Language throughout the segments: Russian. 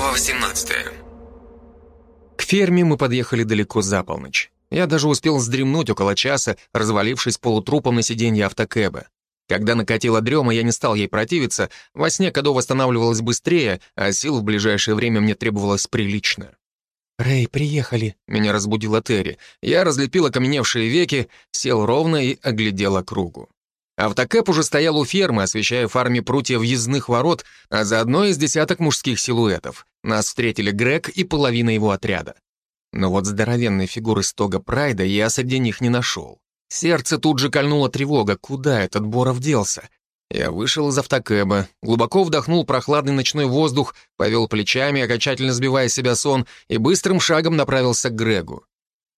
Глава 18 К ферме мы подъехали далеко за полночь. Я даже успел вздремнуть около часа, развалившись полутрупом на сиденье автокэба. Когда накатила дрема, я не стал ей противиться, во сне Кадо восстанавливалась быстрее, а сил в ближайшее время мне требовалось прилично. «Рэй, приехали», — меня разбудила Терри. Я разлепил окаменевшие веки, сел ровно и оглядел округу. Автокэп уже стоял у фермы, освещая фарме прутья въездных ворот, а заодно из десяток мужских силуэтов. Нас встретили Грег и половина его отряда. Но вот здоровенной фигуры стога Прайда я среди них не нашел. Сердце тут же кольнула тревога, куда этот Боров делся. Я вышел из автокэба, глубоко вдохнул прохладный ночной воздух, повел плечами, окончательно сбивая себя сон, и быстрым шагом направился к Грегу.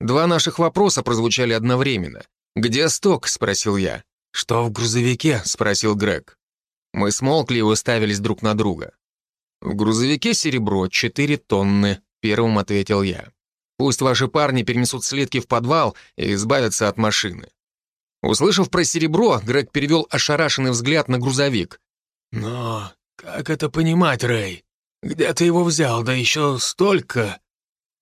Два наших вопроса прозвучали одновременно. «Где сток?» — спросил я. «Что в грузовике?» — спросил Грег. Мы смолкли и уставились друг на друга. «В грузовике серебро, 4 тонны», — первым ответил я. Пусть ваши парни перенесут слитки в подвал и избавятся от машины». Услышав про серебро, Грег перевел ошарашенный взгляд на грузовик. «Но как это понимать, Рэй? Где ты его взял, да еще столько?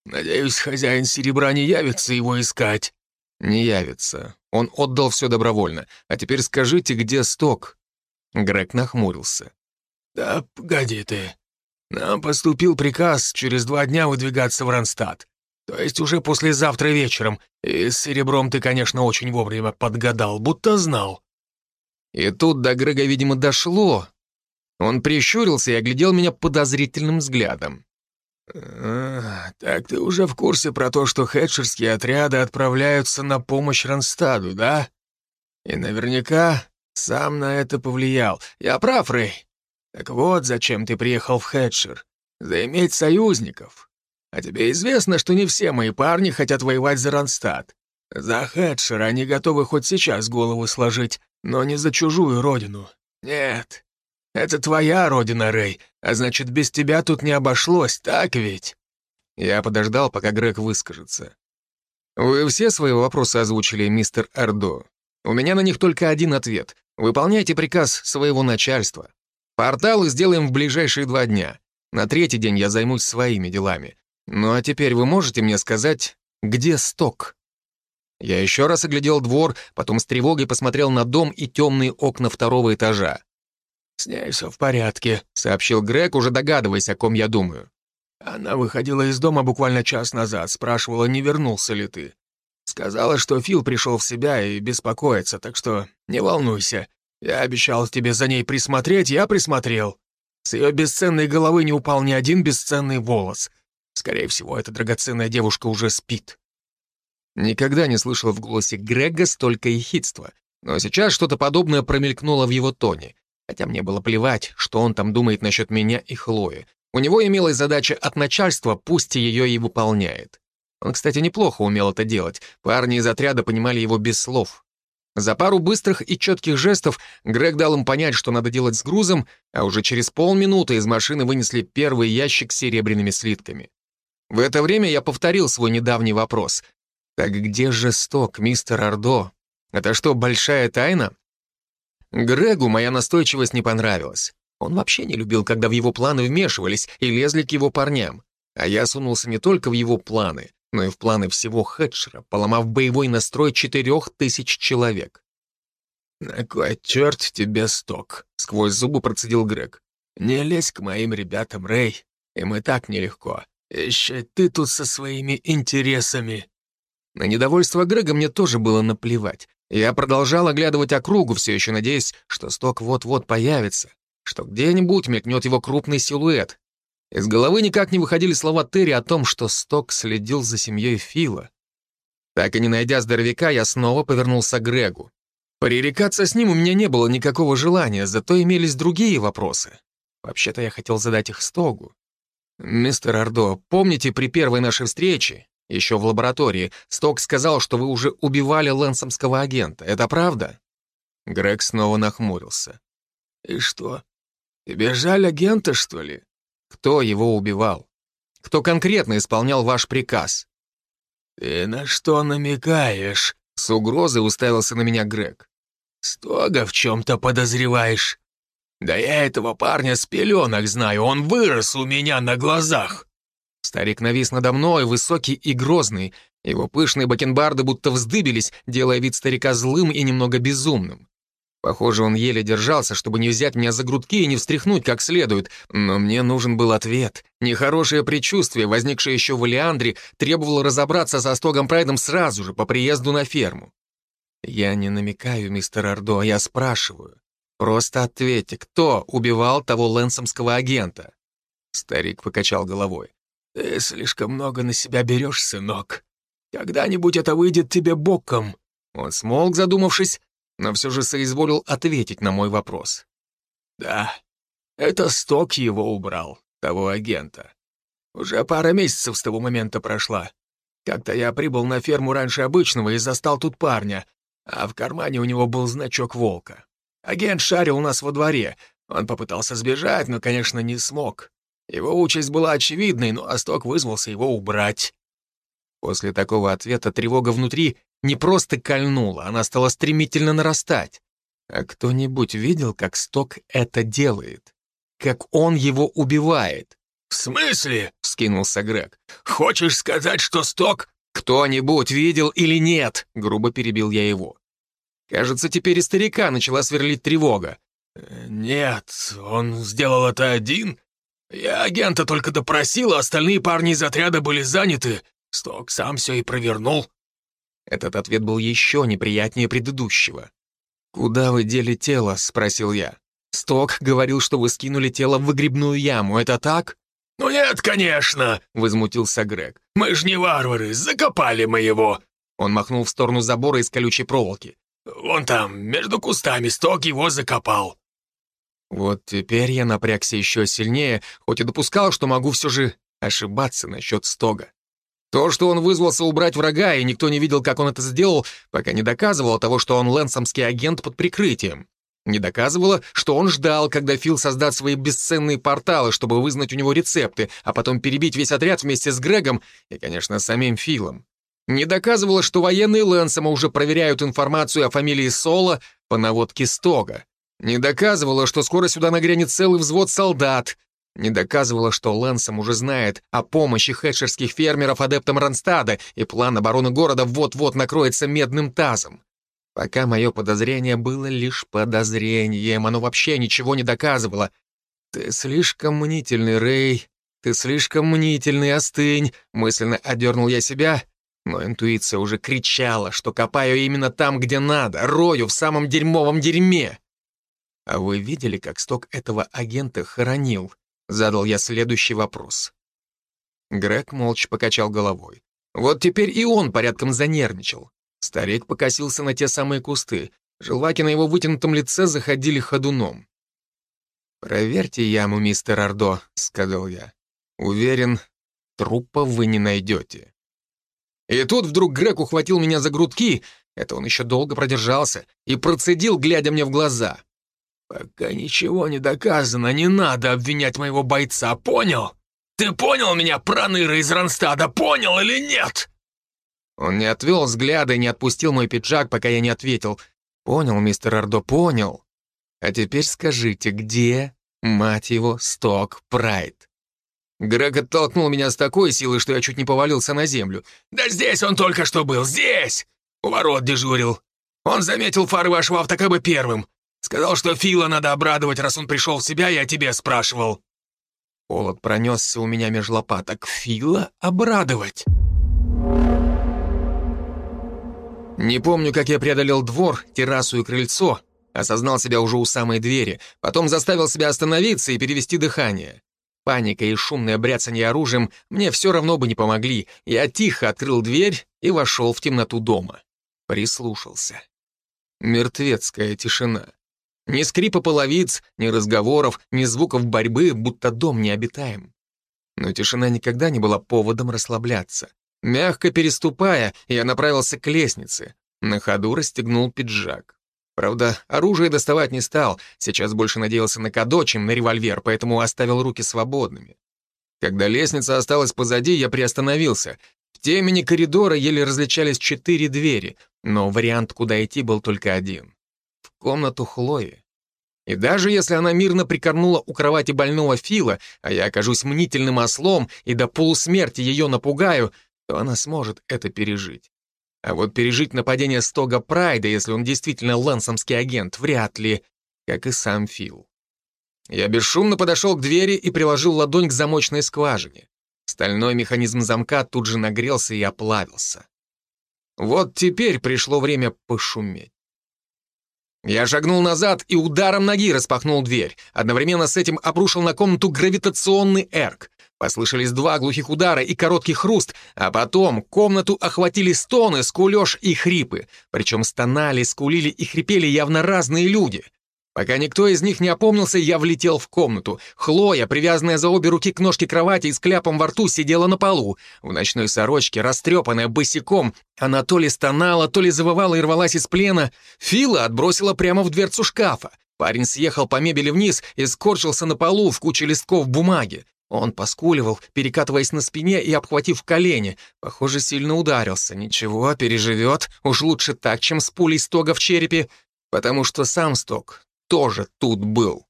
Надеюсь, хозяин серебра не явится его искать». «Не явится. Он отдал все добровольно. А теперь скажите, где сток?» Грег нахмурился. «Да погоди ты. Нам поступил приказ через два дня выдвигаться в Ронстадт. То есть уже послезавтра вечером. И с серебром ты, конечно, очень вовремя подгадал, будто знал». И тут до Грега, видимо, дошло. Он прищурился и оглядел меня подозрительным взглядом. А, «Так ты уже в курсе про то, что хедшерские отряды отправляются на помощь Ронстаду, да? И наверняка сам на это повлиял. Я прав, Рэй? Так вот, зачем ты приехал в Хедшер. Заиметь союзников. А тебе известно, что не все мои парни хотят воевать за Ронстадт. За Хедшера они готовы хоть сейчас голову сложить, но не за чужую родину. Нет, это твоя родина, Рэй, а значит, без тебя тут не обошлось, так ведь?» Я подождал, пока Грег выскажется. «Вы все свои вопросы озвучили, мистер Эрдо. У меня на них только один ответ. Выполняйте приказ своего начальства. Порталы сделаем в ближайшие два дня. На третий день я займусь своими делами. Ну а теперь вы можете мне сказать, где сток? Я еще раз оглядел двор, потом с тревогой посмотрел на дом и темные окна второго этажа. «С ней все в порядке», — сообщил Грег, уже догадываясь, о ком я думаю. «Она выходила из дома буквально час назад, спрашивала, не вернулся ли ты. Сказала, что Фил пришел в себя и беспокоится, так что не волнуйся. Я обещал тебе за ней присмотреть, я присмотрел. С ее бесценной головы не упал ни один бесценный волос. Скорее всего, эта драгоценная девушка уже спит. Никогда не слышал в голосе Грега столько ехидства, но сейчас что-то подобное промелькнуло в его тоне, хотя мне было плевать, что он там думает насчет меня и Хлои. У него имелась задача от начальства, пусть ее и выполняет. Он, кстати, неплохо умел это делать, парни из отряда понимали его без слов. За пару быстрых и четких жестов Грег дал им понять, что надо делать с грузом, а уже через полминуты из машины вынесли первый ящик с серебряными слитками. В это время я повторил свой недавний вопрос. «Так где же сток, мистер Ордо? Это что, большая тайна?» Грегу моя настойчивость не понравилась. Он вообще не любил, когда в его планы вмешивались и лезли к его парням. А я сунулся не только в его планы, но и в планы всего Хедшера, поломав боевой настрой четырех тысяч человек. «На кой черт тебе сток?» — сквозь зубы процедил Грег. «Не лезь к моим ребятам, Рэй. Им и так нелегко. Еще ты тут со своими интересами». На недовольство Грега мне тоже было наплевать. Я продолжал оглядывать округу, все еще надеясь, что сток вот-вот появится, что где-нибудь мелькнет его крупный силуэт. Из головы никак не выходили слова Терри о том, что сток следил за семьей Фила. Так и не найдя здоровяка, я снова повернулся к Грегу. Пререкаться с ним у меня не было никакого желания, зато имелись другие вопросы. Вообще-то я хотел задать их Стогу. «Мистер Ордо, помните, при первой нашей встрече, еще в лаборатории, Сток сказал, что вы уже убивали лэнсомского агента. Это правда?» Грег снова нахмурился. «И что, тебе жаль агента, что ли?» «Кто его убивал? Кто конкретно исполнял ваш приказ?» «Ты на что намекаешь?» С угрозой уставился на меня Грег. «Стога в чем-то подозреваешь?» Да я этого парня с пеленок знаю, он вырос у меня на глазах!» Старик навис надо мной, высокий и грозный. Его пышные бакенбарды будто вздыбились, делая вид старика злым и немного безумным. Похоже, он еле держался, чтобы не взять меня за грудки и не встряхнуть как следует, но мне нужен был ответ. Нехорошее предчувствие, возникшее еще в Элеандре, требовало разобраться со Стогом Прайдом сразу же, по приезду на ферму. Я не намекаю, мистер Ордо, я спрашиваю. Просто ответьте, кто убивал того лэнсомского агента? Старик покачал головой. «Ты слишком много на себя берешь, сынок. Когда-нибудь это выйдет тебе боком». Он смолк, задумавшись, но все же соизволил ответить на мой вопрос. «Да, это Сток его убрал, того агента. Уже пара месяцев с того момента прошла. Как-то я прибыл на ферму раньше обычного и застал тут парня, а в кармане у него был значок волка. Агент шарил у нас во дворе. Он попытался сбежать, но, конечно, не смог. Его участь была очевидной, но Асток вызвался его убрать. После такого ответа тревога внутри не просто кольнула, она стала стремительно нарастать. А кто-нибудь видел, как Сток это делает? Как он его убивает? «В смысле?» — вскинулся Грег. «Хочешь сказать, что Сток...» «Кто-нибудь видел или нет?» — грубо перебил я его. Кажется, теперь и старика начала сверлить тревога. «Э, «Нет, он сделал это один. Я агента только допросил, а остальные парни из отряда были заняты. Сток сам все и провернул». Этот ответ был еще неприятнее предыдущего. «Куда вы дели тело?» — спросил я. «Сток говорил, что вы скинули тело в выгребную яму. Это так?» «Ну нет, конечно!» — возмутился Грег. «Мы ж не варвары, закопали мы его!» Он махнул в сторону забора из колючей проволоки. «Вон там, между кустами, Сток его закопал». Вот теперь я напрягся еще сильнее, хоть и допускал, что могу все же ошибаться насчет Стога. То, что он вызвался убрать врага, и никто не видел, как он это сделал, пока не доказывало того, что он лэнсомский агент под прикрытием. Не доказывало, что он ждал, когда Фил создаст свои бесценные порталы, чтобы вызнать у него рецепты, а потом перебить весь отряд вместе с Грегом и, конечно, самим Филом. Не доказывало, что военные Лэнсома уже проверяют информацию о фамилии Соло по наводке Стога. Не доказывало, что скоро сюда нагрянет целый взвод солдат, не доказывала, что Лэнсом уже знает о помощи хедшерских фермеров адептам Ронстада, и план обороны города вот-вот накроется медным тазом. Пока мое подозрение было лишь подозрением, оно вообще ничего не доказывало. «Ты слишком мнительный, Рэй, ты слишком мнительный, остынь», мысленно одернул я себя, но интуиция уже кричала, что копаю именно там, где надо, рою в самом дерьмовом дерьме. А вы видели, как сток этого агента хоронил? Задал я следующий вопрос. Грег молча покачал головой. Вот теперь и он порядком занервничал. Старик покосился на те самые кусты. Желваки на его вытянутом лице заходили ходуном. «Проверьте яму, мистер Ордо», — сказал я. «Уверен, трупа вы не найдете». И тут вдруг Грег ухватил меня за грудки, это он еще долго продержался, и процедил, глядя мне в глаза. «Пока ничего не доказано, не надо обвинять моего бойца, понял? Ты понял меня, проныра из Ронстада, понял или нет?» Он не отвел взгляда и не отпустил мой пиджак, пока я не ответил. «Понял, мистер Ордо, понял. А теперь скажите, где, мать его, Сток Прайд?» Грег оттолкнул меня с такой силой, что я чуть не повалился на землю. «Да здесь он только что был, здесь! У ворот дежурил. Он заметил фары вашего автокаба первым. Сказал, что Фила надо обрадовать, раз он пришел в себя, я тебе спрашивал». Холод пронесся у меня меж лопаток. «Фила обрадовать?» Не помню, как я преодолел двор, террасу и крыльцо, осознал себя уже у самой двери, потом заставил себя остановиться и перевести дыхание. Паника и шумное бряцание оружием мне все равно бы не помогли. Я тихо открыл дверь и вошел в темноту дома. Прислушался. Мертвецкая тишина. Ни скрипа половиц, ни разговоров, ни звуков борьбы, будто дом необитаем. Но тишина никогда не была поводом расслабляться. Мягко переступая, я направился к лестнице. На ходу расстегнул пиджак. Правда, оружие доставать не стал, сейчас больше надеялся на кадо, чем на револьвер, поэтому оставил руки свободными. Когда лестница осталась позади, я приостановился. В темени коридора еле различались четыре двери, но вариант, куда идти, был только один комнату Хлои. И даже если она мирно прикорнула у кровати больного Фила, а я окажусь мнительным ослом и до полусмерти ее напугаю, то она сможет это пережить. А вот пережить нападение Стога Прайда, если он действительно лансомский агент, вряд ли, как и сам Фил. Я бесшумно подошел к двери и приложил ладонь к замочной скважине. Стальной механизм замка тут же нагрелся и оплавился. Вот теперь пришло время пошуметь. Я шагнул назад и ударом ноги распахнул дверь. Одновременно с этим обрушил на комнату гравитационный эрк. Послышались два глухих удара и короткий хруст, а потом комнату охватили стоны, скулеж и хрипы. Причем стонали, скулили и хрипели явно разные люди. Пока никто из них не опомнился, я влетел в комнату. Хлоя, привязанная за обе руки к ножке кровати и с кляпом во рту, сидела на полу. В ночной сорочке, растрепанная босиком, она то ли стонала, то ли завывала и рвалась из плена. Фила отбросила прямо в дверцу шкафа. Парень съехал по мебели вниз и скорчился на полу в куче листков бумаги. Он поскуливал, перекатываясь на спине и обхватив колени. Похоже, сильно ударился. Ничего, переживет. Уж лучше так, чем с пулей стога в черепе. Потому что сам сток тоже тут был.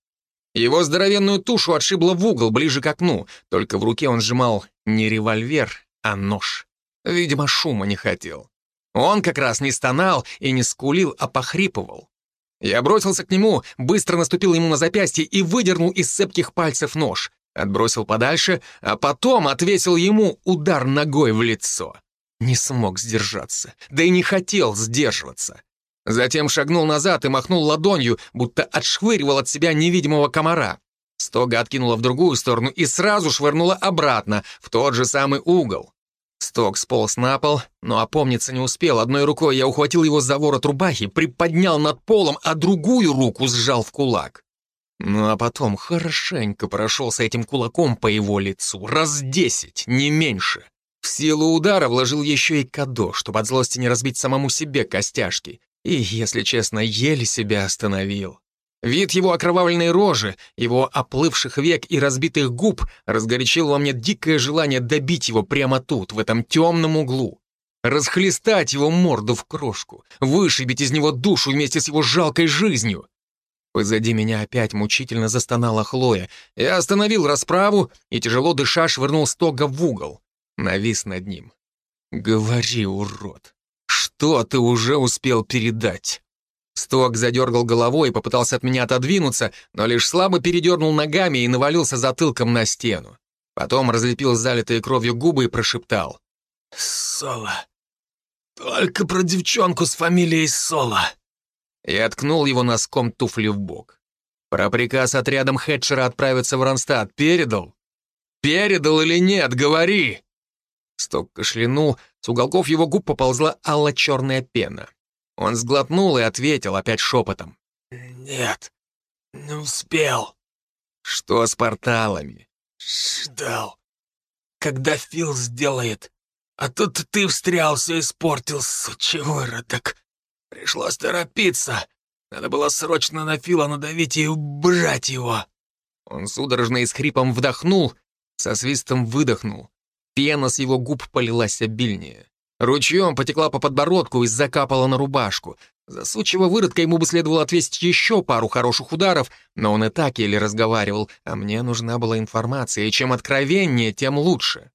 Его здоровенную тушу отшибло в угол, ближе к окну, только в руке он сжимал не револьвер, а нож. Видимо, шума не хотел. Он как раз не стонал и не скулил, а похрипывал. Я бросился к нему, быстро наступил ему на запястье и выдернул из цепких пальцев нож. Отбросил подальше, а потом отвесил ему удар ногой в лицо. Не смог сдержаться, да и не хотел сдерживаться. Затем шагнул назад и махнул ладонью, будто отшвыривал от себя невидимого комара. Стога откинула в другую сторону и сразу швырнула обратно, в тот же самый угол. Сток сполз на пол, но опомниться не успел. Одной рукой я ухватил его за ворот рубахи, приподнял над полом, а другую руку сжал в кулак. Ну а потом хорошенько прошелся этим кулаком по его лицу, раз десять, не меньше. В силу удара вложил еще и кадо, чтобы от злости не разбить самому себе костяшки. И, если честно, еле себя остановил. Вид его окровавленной рожи, его оплывших век и разбитых губ разгорячил во мне дикое желание добить его прямо тут, в этом темном углу. Расхлестать его морду в крошку, вышибить из него душу вместе с его жалкой жизнью. Позади меня опять мучительно застонала Хлоя. Я остановил расправу и, тяжело дыша, швырнул стога в угол. Навис над ним. «Говори, урод!» Что ты уже успел передать?» Сток задергал головой и попытался от меня отодвинуться, но лишь слабо передернул ногами и навалился затылком на стену. Потом разлепил залитые кровью губы и прошептал. «Соло. Только про девчонку с фамилией Соло». И откнул его носком туфли в бок. Про приказ отрядом Хэтчера отправиться в Ронстад передал? Передал или нет, говори! Сток кашлянул, с уголков его губ поползла алло-черная пена. Он сглотнул и ответил опять шепотом. «Нет, не успел». «Что с порталами?» «Ждал. Когда Фил сделает. А тут ты встрял, все испортил, сучевой родок. Пришлось торопиться. Надо было срочно на Фила надавить и убрать его». Он судорожно и с хрипом вдохнул, со свистом выдохнул. Пена с его губ полилась обильнее. Ручьем потекла по подбородку и закапала на рубашку. За сучьего выродка ему бы следовало отвесить еще пару хороших ударов, но он и так еле разговаривал, а мне нужна была информация, и чем откровеннее, тем лучше.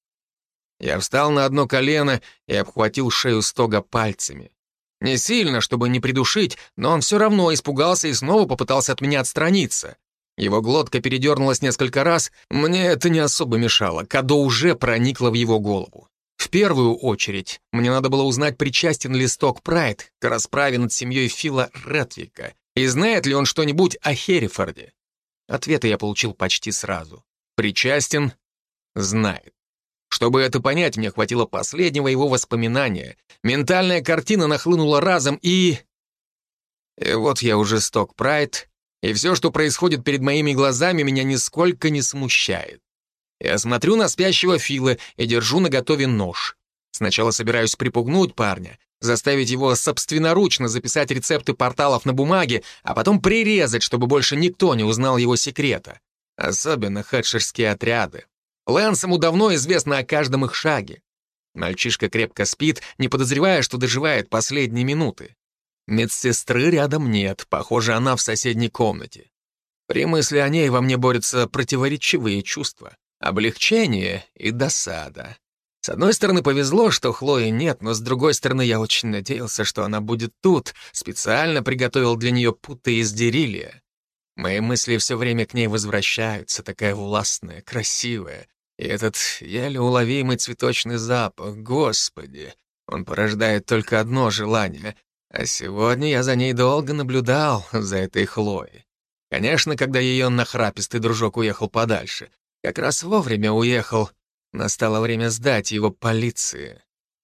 Я встал на одно колено и обхватил шею стога пальцами. Не сильно, чтобы не придушить, но он все равно испугался и снова попытался от меня отстраниться. Его глотка передернулась несколько раз, мне это не особо мешало, Кадо уже проникло в его голову. В первую очередь, мне надо было узнать, причастен ли Сток Прайд к расправе над семьей Фила Ретвика, и знает ли он что-нибудь о Херрифорде. Ответы я получил почти сразу. Причастен? Знает. Чтобы это понять, мне хватило последнего его воспоминания. Ментальная картина нахлынула разом, и... И вот я уже Сток Прайд, и все, что происходит перед моими глазами, меня нисколько не смущает. Я смотрю на спящего Фила и держу наготове нож. Сначала собираюсь припугнуть парня, заставить его собственноручно записать рецепты порталов на бумаге, а потом прирезать, чтобы больше никто не узнал его секрета. Особенно хедшерские отряды. Лэнсому давно известно о каждом их шаге. Мальчишка крепко спит, не подозревая, что доживает последние минуты. Медсестры рядом нет, похоже, она в соседней комнате. При мысли о ней во мне борются противоречивые чувства. Облегчение и досада. С одной стороны, повезло, что Хлои нет, но с другой стороны, я очень надеялся, что она будет тут, специально приготовил для нее путы из дерилия. Мои мысли все время к ней возвращаются, такая властная, красивая. И этот еле уловимый цветочный запах, господи, он порождает только одно желание. А сегодня я за ней долго наблюдал, за этой Хлоей. Конечно, когда ее нахрапистый дружок уехал подальше. Как раз вовремя уехал. Настало время сдать его полиции.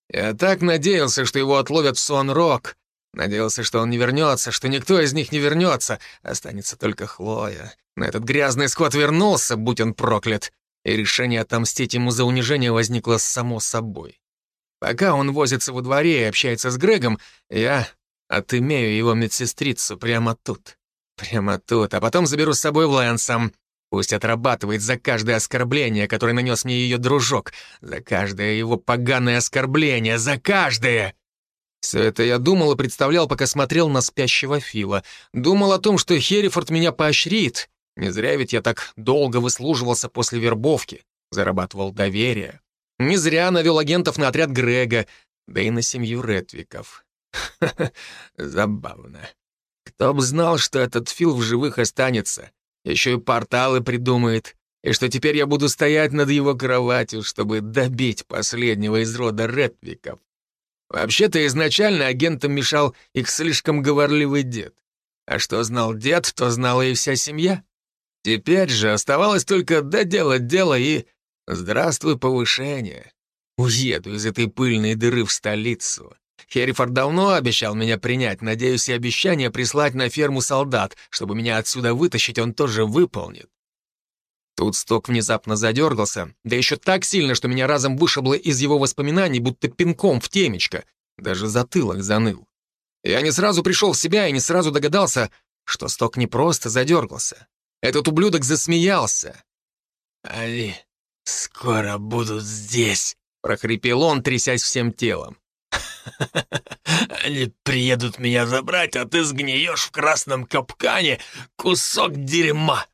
Я так надеялся, что его отловят в Сон-Рок. Надеялся, что он не вернется, что никто из них не вернется. Останется только Хлоя. Но этот грязный скот вернулся, будь он проклят. И решение отомстить ему за унижение возникло само собой. Пока он возится во дворе и общается с Грегом, я отымею его медсестрицу прямо тут. Прямо тут, а потом заберу с собой в Лэнсом. Пусть отрабатывает за каждое оскорбление, которое нанес мне ее дружок, за каждое его поганое оскорбление, за каждое. Все это я думал и представлял, пока смотрел на спящего Фила. Думал о том, что Херрифорд меня поощрит. Не зря ведь я так долго выслуживался после вербовки, зарабатывал доверие. Не зря навел агентов на отряд Грега, да и на семью Ретвиков. Забавно. Кто б знал, что этот Фил в живых останется, еще и порталы придумает, и что теперь я буду стоять над его кроватью, чтобы добить последнего из рода Ретвиков. Вообще-то изначально агентам мешал их слишком говорливый дед. А что знал дед, то знала и вся семья. Теперь же оставалось только доделать дело и Здравствуй, повышение. Уеду из этой пыльной дыры в столицу. Херрифорд давно обещал меня принять. Надеюсь, и обещание прислать на ферму солдат, чтобы меня отсюда вытащить, он тоже выполнит. Тут Сток внезапно задергался, да еще так сильно, что меня разом вышибло из его воспоминаний, будто пинком в темечко. Даже затылок заныл. Я не сразу пришел в себя и не сразу догадался, что Сток не просто задергался. Этот ублюдок засмеялся. «Али, «Скоро будут здесь», — прохрипел он, трясясь всем телом. «Они приедут меня забрать, а ты сгниешь в красном капкане кусок дерьма.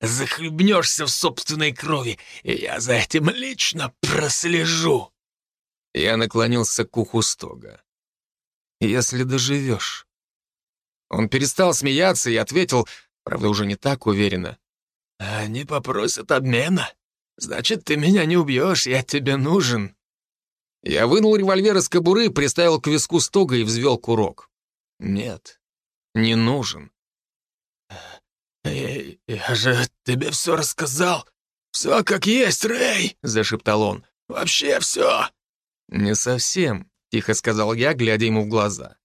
Захлебнешься в собственной крови, и я за этим лично прослежу». Я наклонился к уху стога. «Если доживешь». Он перестал смеяться и ответил, правда, уже не так уверенно. «Они попросят обмена. «Значит, ты меня не убьешь, я тебе нужен». Я вынул револьвер из кобуры, приставил к виску стога и взвел курок. «Нет, не нужен». «Я, я же тебе все рассказал. Все как есть, Рэй!» — зашептал он. «Вообще все!» «Не совсем», — тихо сказал я, глядя ему в глаза.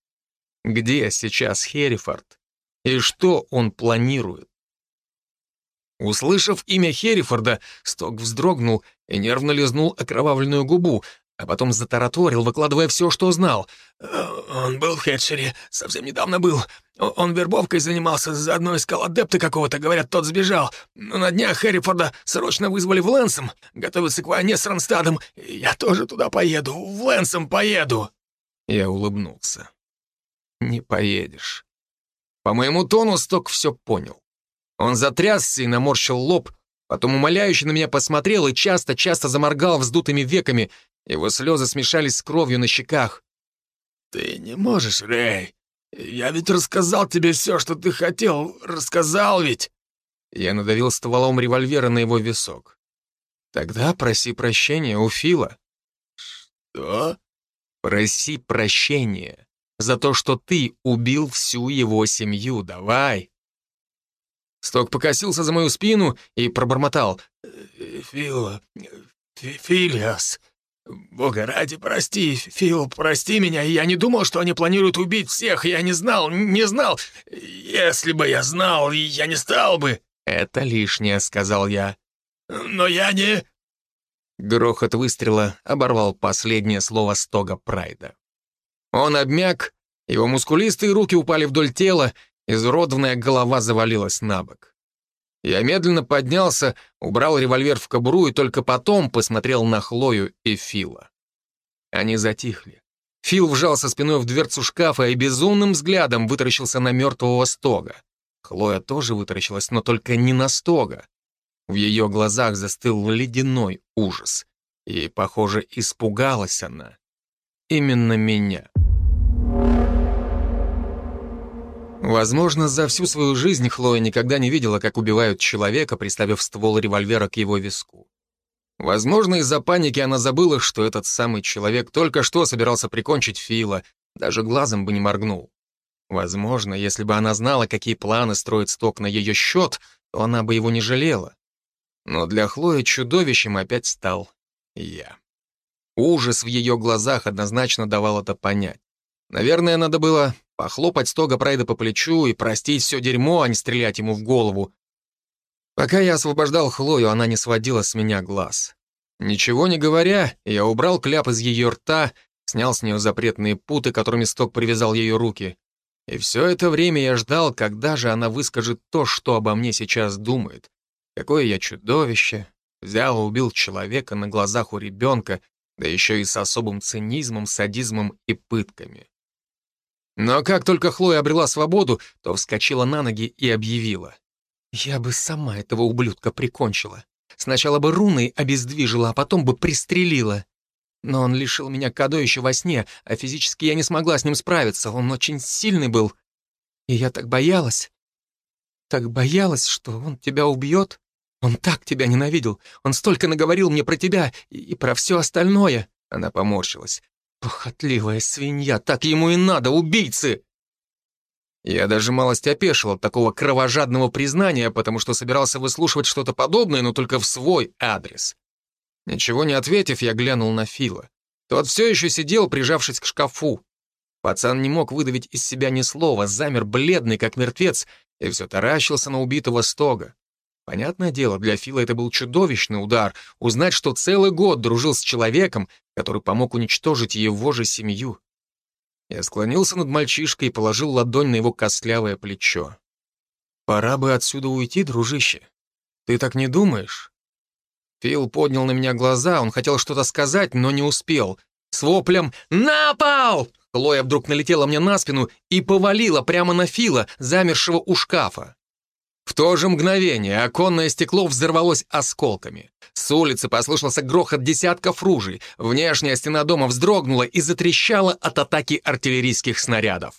«Где сейчас Херрифорд? И что он планирует?» Услышав имя Херрифорда, Сток вздрогнул и нервно лизнул окровавленную губу, а потом затараторил, выкладывая все, что знал. «Э, «Он был в Хетчере, совсем недавно был. Он вербовкой занимался, заодно искал адепта какого-то, говорят, тот сбежал. Но на днях Херрифорда срочно вызвали в Лэнсом, готовится к войне с Ронстадом. Я тоже туда поеду, в Лэнсом поеду». Я улыбнулся. «Не поедешь». По моему тону Сток все понял. Он затрясся и наморщил лоб, потом умоляюще на меня посмотрел и часто-часто заморгал вздутыми веками. Его слезы смешались с кровью на щеках. «Ты не можешь, Рэй. Я ведь рассказал тебе все, что ты хотел. Рассказал ведь!» Я надавил стволом револьвера на его висок. «Тогда проси прощения у Фила». «Что?» «Проси прощения за то, что ты убил всю его семью. Давай!» Сток покосился за мою спину и пробормотал. «Фил... Филиас... Бога ради, прости, Фил, прости меня, я не думал, что они планируют убить всех, я не знал, не знал. Если бы я знал, я не стал бы...» «Это лишнее», — сказал я. «Но я не...» Грохот выстрела оборвал последнее слово Стога Прайда. Он обмяк, его мускулистые руки упали вдоль тела, Изуродованная голова завалилась на бок. Я медленно поднялся, убрал револьвер в кобуру и только потом посмотрел на Хлою и Фила. Они затихли. Фил вжался спиной в дверцу шкафа и безумным взглядом вытаращился на мертвого стога. Хлоя тоже вытаращилась, но только не настога. В ее глазах застыл ледяной ужас. И, похоже, испугалась она. Именно меня. Возможно, за всю свою жизнь Хлоя никогда не видела, как убивают человека, приставив ствол револьвера к его виску. Возможно, из-за паники она забыла, что этот самый человек только что собирался прикончить Фила, даже глазом бы не моргнул. Возможно, если бы она знала, какие планы строит Сток на ее счет, то она бы его не жалела. Но для Хлои чудовищем опять стал я. Ужас в ее глазах однозначно давал это понять. Наверное, надо было похлопать Стога Прайда по плечу и простить все дерьмо, а не стрелять ему в голову. Пока я освобождал Хлою, она не сводила с меня глаз. Ничего не говоря, я убрал кляп из ее рта, снял с нее запретные путы, которыми Сток привязал ее руки. И все это время я ждал, когда же она выскажет то, что обо мне сейчас думает. Какое я чудовище. Взял и убил человека на глазах у ребенка, да еще и с особым цинизмом, садизмом и пытками. Но как только Хлоя обрела свободу, то вскочила на ноги и объявила. «Я бы сама этого ублюдка прикончила. Сначала бы руной обездвижила, а потом бы пристрелила. Но он лишил меня Кадо еще во сне, а физически я не смогла с ним справиться, он очень сильный был. И я так боялась, так боялась, что он тебя убьет. Он так тебя ненавидел. Он столько наговорил мне про тебя и, и про все остальное. Она поморщилась. Похотливая свинья, так ему и надо, убийцы! Я даже малость опешил от такого кровожадного признания, потому что собирался выслушивать что-то подобное, но только в свой адрес. Ничего не ответив, я глянул на Фила. Тот все еще сидел, прижавшись к шкафу. Пацан не мог выдавить из себя ни слова, замер бледный, как мертвец, и все таращился на убитого стога. Понятное дело, для Фила это был чудовищный удар, узнать, что целый год дружил с человеком, который помог уничтожить его же семью. Я склонился над мальчишкой и положил ладонь на его костлявое плечо. «Пора бы отсюда уйти, дружище. Ты так не думаешь?» Фил поднял на меня глаза, он хотел что-то сказать, но не успел. С воплем «На пол!» Хлоя вдруг налетела мне на спину и повалила прямо на Фила, замершего у шкафа. В то же мгновение оконное стекло взорвалось осколками. С улицы послышался грохот десятков ружей. Внешняя стена дома вздрогнула и затрещала от атаки артиллерийских снарядов.